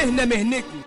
مهنة مهنتنا.